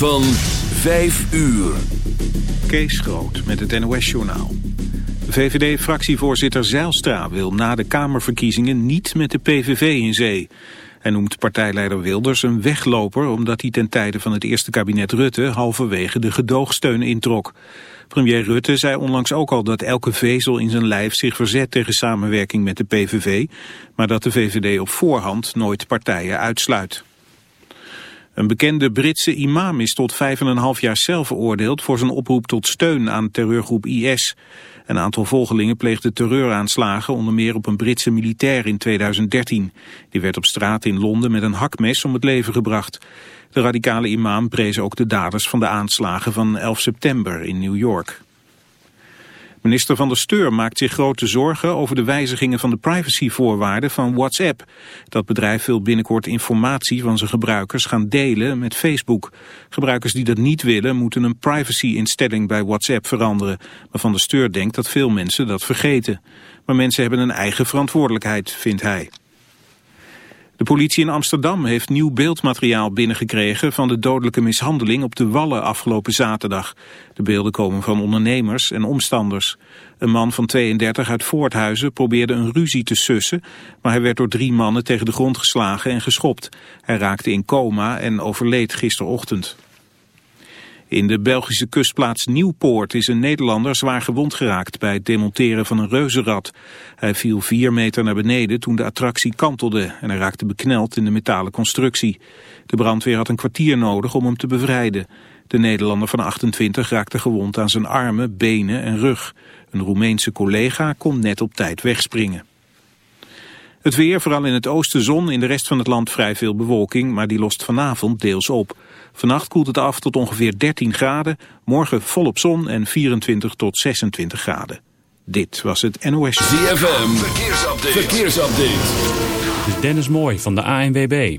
van 5 uur. Kees Groot met het NOS-journaal. VVD-fractievoorzitter Zijlstra wil na de Kamerverkiezingen niet met de PVV in zee. Hij noemt partijleider Wilders een wegloper omdat hij ten tijde van het eerste kabinet Rutte halverwege de gedoogsteun introk. Premier Rutte zei onlangs ook al dat elke vezel in zijn lijf zich verzet tegen samenwerking met de PVV, maar dat de VVD op voorhand nooit partijen uitsluit. Een bekende Britse imam is tot 5,5 jaar cel veroordeeld voor zijn oproep tot steun aan terreurgroep IS. Een aantal volgelingen pleegde terreuraanslagen, onder meer op een Britse militair in 2013. Die werd op straat in Londen met een hakmes om het leven gebracht. De radicale imam prees ook de daders van de aanslagen van 11 september in New York. Minister van der Steur maakt zich grote zorgen over de wijzigingen van de privacyvoorwaarden van WhatsApp. Dat bedrijf wil binnenkort informatie van zijn gebruikers gaan delen met Facebook. Gebruikers die dat niet willen moeten een privacy-instelling bij WhatsApp veranderen. Maar van der Steur denkt dat veel mensen dat vergeten. Maar mensen hebben een eigen verantwoordelijkheid, vindt hij. De politie in Amsterdam heeft nieuw beeldmateriaal binnengekregen van de dodelijke mishandeling op de Wallen afgelopen zaterdag. De beelden komen van ondernemers en omstanders. Een man van 32 uit Voorthuizen probeerde een ruzie te sussen, maar hij werd door drie mannen tegen de grond geslagen en geschopt. Hij raakte in coma en overleed gisterochtend. In de Belgische kustplaats Nieuwpoort is een Nederlander zwaar gewond geraakt bij het demonteren van een reuzenrad. Hij viel vier meter naar beneden toen de attractie kantelde en hij raakte bekneld in de metalen constructie. De brandweer had een kwartier nodig om hem te bevrijden. De Nederlander van 28 raakte gewond aan zijn armen, benen en rug. Een Roemeense collega kon net op tijd wegspringen. Het weer, vooral in het oosten zon, in de rest van het land vrij veel bewolking, maar die lost vanavond deels op. Vannacht koelt het af tot ongeveer 13 graden, morgen volop zon en 24 tot 26 graden. Dit was het NOS. ZFM, verkeersupdate. verkeersupdate. Dennis Mooi van de ANWB.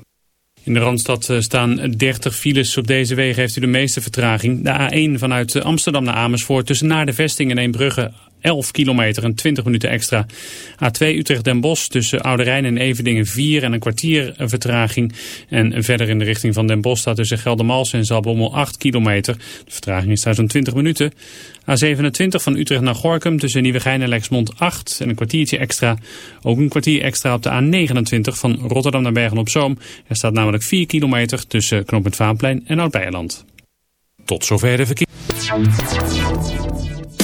In de Randstad eh, staan 30 files. Op deze wegen heeft u de meeste vertraging. De A1 vanuit Amsterdam naar Amersfoort tussen naar de vesting en Eembrugge 11 kilometer en 20 minuten extra. A2 Utrecht-Den Bosch tussen Oude Rijn en Evedingen 4 en een kwartier vertraging. En verder in de richting van Den Bosch staat tussen Geldermals en Zalbommel 8 kilometer. De vertraging is daar zo'n 20 minuten. A27 van Utrecht naar Gorkum tussen Nieuwegein en Lexmond 8 en een kwartiertje extra. Ook een kwartier extra op de A29 van Rotterdam naar Bergen-op-Zoom. Er staat namelijk 4 kilometer tussen Knooppunt Vaanplein en Oud-Beijerland. Tot zover de verkeer.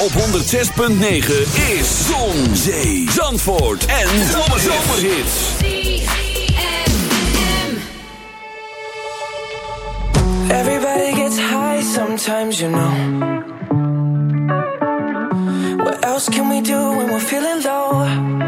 Op 106.9 is Zon, Zee, Zandvoort en Zomerhits. Everybody gets high sometimes, you know. What else can we do when we're feeling low?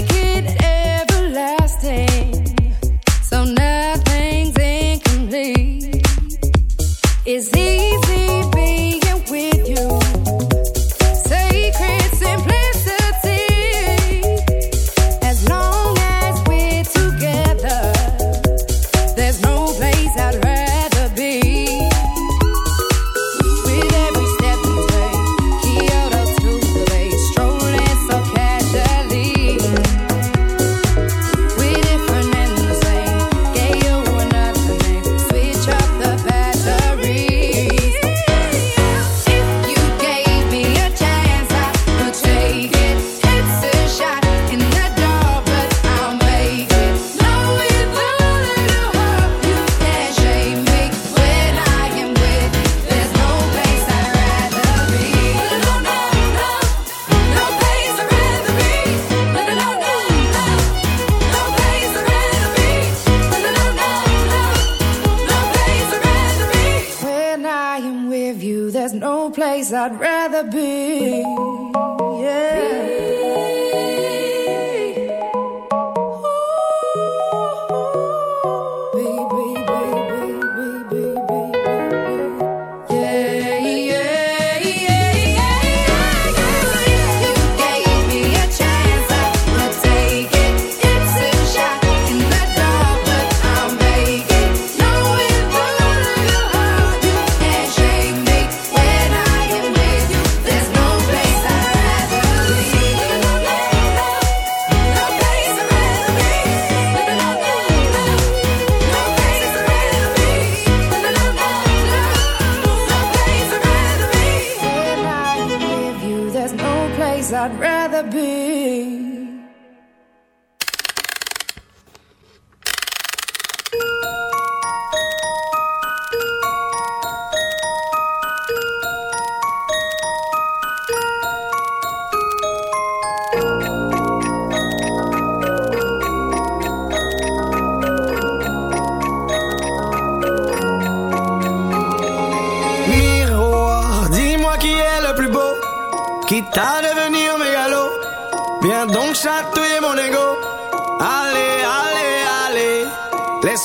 naked be